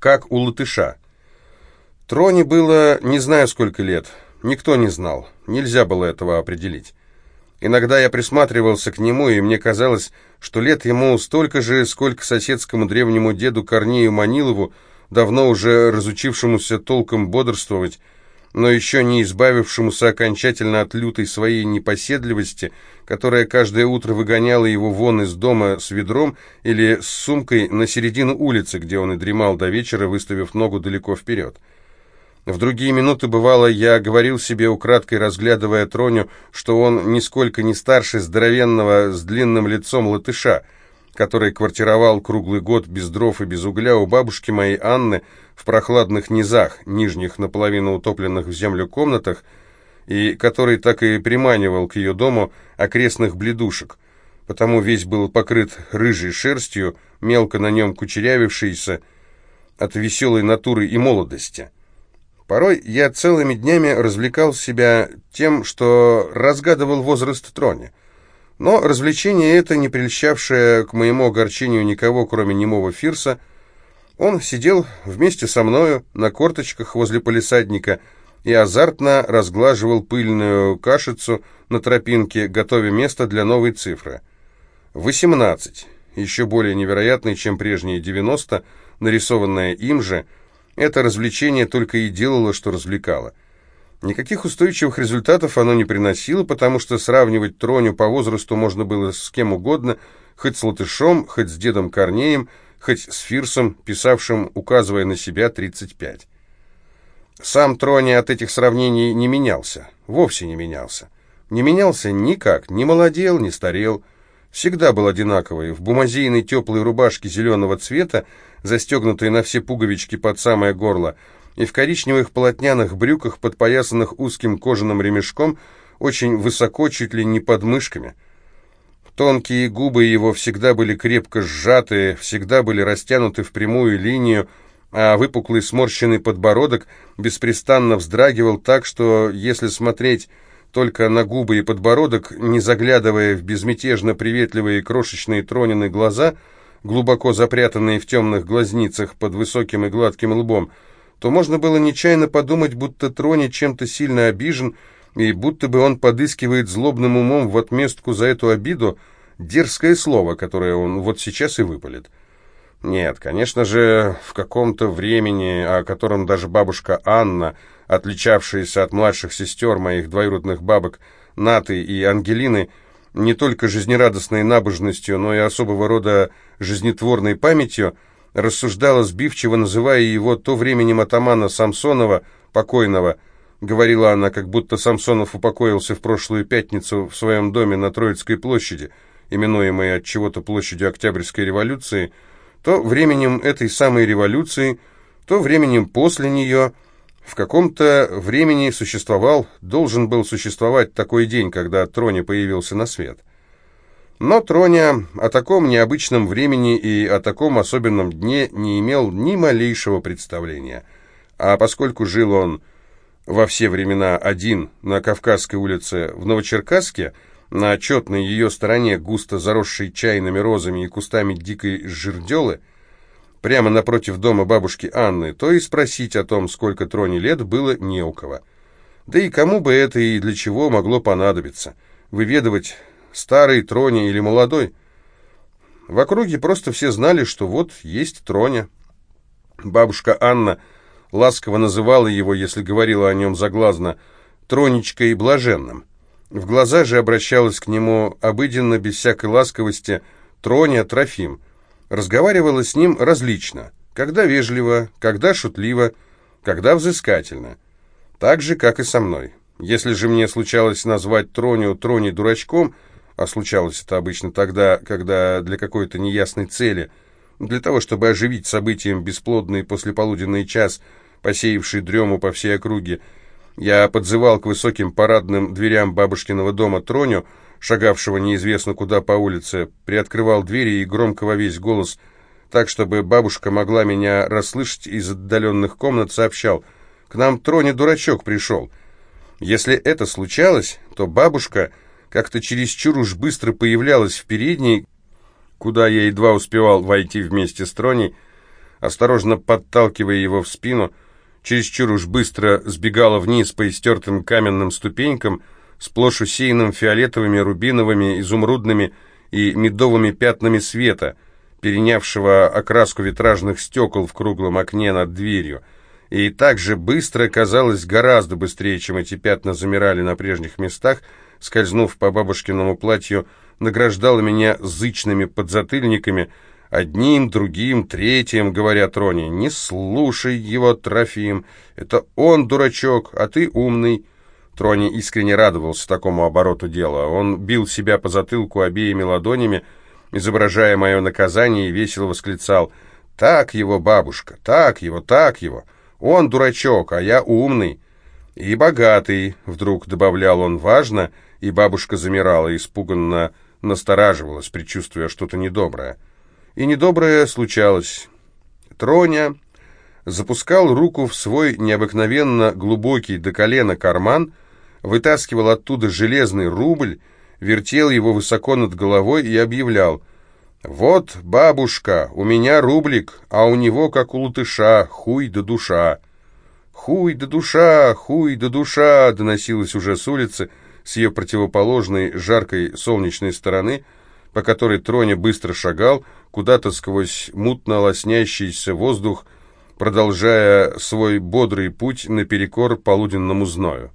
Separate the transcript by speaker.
Speaker 1: как у латыша. Троне было не знаю сколько лет, никто не знал, нельзя было этого определить. Иногда я присматривался к нему, и мне казалось, что лет ему столько же, сколько соседскому древнему деду Корнею Манилову, давно уже разучившемуся толком бодрствовать, но еще не избавившемуся окончательно от лютой своей непоседливости, которая каждое утро выгоняла его вон из дома с ведром или с сумкой на середину улицы, где он и дремал до вечера, выставив ногу далеко вперед. В другие минуты, бывало, я говорил себе, украдкой разглядывая Троню, что он нисколько не старше здоровенного с длинным лицом латыша, который квартировал круглый год без дров и без угля у бабушки моей Анны в прохладных низах, нижних наполовину утопленных в землю комнатах, и который так и приманивал к ее дому окрестных бледушек, потому весь был покрыт рыжей шерстью, мелко на нем кучерявившейся от веселой натуры и молодости. Порой я целыми днями развлекал себя тем, что разгадывал возраст Трони. Но развлечение это, не прельщавшее к моему огорчению никого, кроме немого Фирса, он сидел вместе со мною на корточках возле полисадника и азартно разглаживал пыльную кашицу на тропинке, готовя место для новой цифры. Восемнадцать, еще более невероятный, чем прежние девяносто, нарисованная им же – это развлечение только и делало, что развлекало. Никаких устойчивых результатов оно не приносило, потому что сравнивать Троню по возрасту можно было с кем угодно, хоть с Латышом, хоть с дедом Корнеем, хоть с Фирсом, писавшим, указывая на себя 35. Сам Троня от этих сравнений не менялся, вовсе не менялся. Не менялся никак, не молодел, не старел, всегда был одинаковый, в бумазейной теплой рубашке зеленого цвета, застегнутой на все пуговички под самое горло, и в коричневых полотняных брюках, подпоясанных узким кожаным ремешком, очень высоко, чуть ли не под мышками. Тонкие губы его всегда были крепко сжаты, всегда были растянуты в прямую линию, а выпуклый сморщенный подбородок беспрестанно вздрагивал так, что, если смотреть только на губы и подбородок, не заглядывая в безмятежно приветливые крошечные Тронины глаза, глубоко запрятанные в темных глазницах под высоким и гладким лбом, то можно было нечаянно подумать, будто Трони чем-то сильно обижен, и будто бы он подыскивает злобным умом в отместку за эту обиду дерзкое слово, которое он вот сейчас и выпалит. Нет, конечно же, в каком-то времени, о котором даже бабушка Анна отличавшиеся от младших сестер моих двоюродных бабок Наты и Ангелины, не только жизнерадостной набожностью, но и особого рода жизнетворной памятью, рассуждала сбивчиво, называя его то временем атамана Самсонова, покойного, говорила она, как будто Самсонов упокоился в прошлую пятницу в своем доме на Троицкой площади, именуемой от чего-то площадью Октябрьской революции, то временем этой самой революции, то временем после нее – в каком-то времени существовал, должен был существовать такой день, когда Троня появился на свет. Но Троня о таком необычном времени и о таком особенном дне не имел ни малейшего представления. А поскольку жил он во все времена один на Кавказской улице в Новочеркасске, на отчетной ее стороне, густо заросшей чайными розами и кустами дикой жерделы, прямо напротив дома бабушки Анны, то и спросить о том, сколько Троне лет, было не у кого. Да и кому бы это и для чего могло понадобиться? Выведывать, старый Троне или молодой? В округе просто все знали, что вот есть Троня. Бабушка Анна ласково называла его, если говорила о нем заглазно, Тронечкой Блаженным. В глаза же обращалась к нему обыденно, без всякой ласковости, Троня Трофим – разговаривала с ним различно, когда вежливо, когда шутливо, когда взыскательно. Так же, как и со мной. Если же мне случалось назвать Троню Трони дурачком, а случалось это обычно тогда, когда для какой-то неясной цели, для того, чтобы оживить событием бесплодный послеполуденный час, посеявший дрему по всей округе, я подзывал к высоким парадным дверям бабушкиного дома Троню, шагавшего неизвестно куда по улице, приоткрывал двери и громко во весь голос, так, чтобы бабушка могла меня расслышать из отдаленных комнат, сообщал, «К нам Троне дурачок пришел». Если это случалось, то бабушка как-то чересчур уж быстро появлялась в передней, куда я едва успевал войти вместе с Троней, осторожно подталкивая его в спину, чересчур уж быстро сбегала вниз по истертым каменным ступенькам, сплошь усеянным фиолетовыми, рубиновыми, изумрудными и медовыми пятнами света, перенявшего окраску витражных стекол в круглом окне над дверью, и также быстро, казалось, гораздо быстрее, чем эти пятна замирали на прежних местах, скользнув по бабушкиному платью, награждала меня зычными подзатыльниками, одним, другим, третьим, говорят Рони. «Не слушай его, Трофим, это он дурачок, а ты умный». Трони искренне радовался такому обороту дела. Он бил себя по затылку обеими ладонями, изображая мое наказание, и весело восклицал «Так его, бабушка, так его, так его! Он дурачок, а я умный!» «И богатый», — вдруг добавлял он важно, и бабушка замирала, испуганно настораживалась, предчувствуя что-то недоброе. И недоброе случалось. Троня запускал руку в свой необыкновенно глубокий до колена карман, вытаскивал оттуда железный рубль, вертел его высоко над головой и объявлял «Вот, бабушка, у меня рублик, а у него, как у латыша, хуй да душа». «Хуй да душа, хуй да душа!» доносилось уже с улицы, с ее противоположной жаркой солнечной стороны, по которой Троня быстро шагал, куда-то сквозь мутно лоснящийся воздух, продолжая свой бодрый путь наперекор полуденному зною.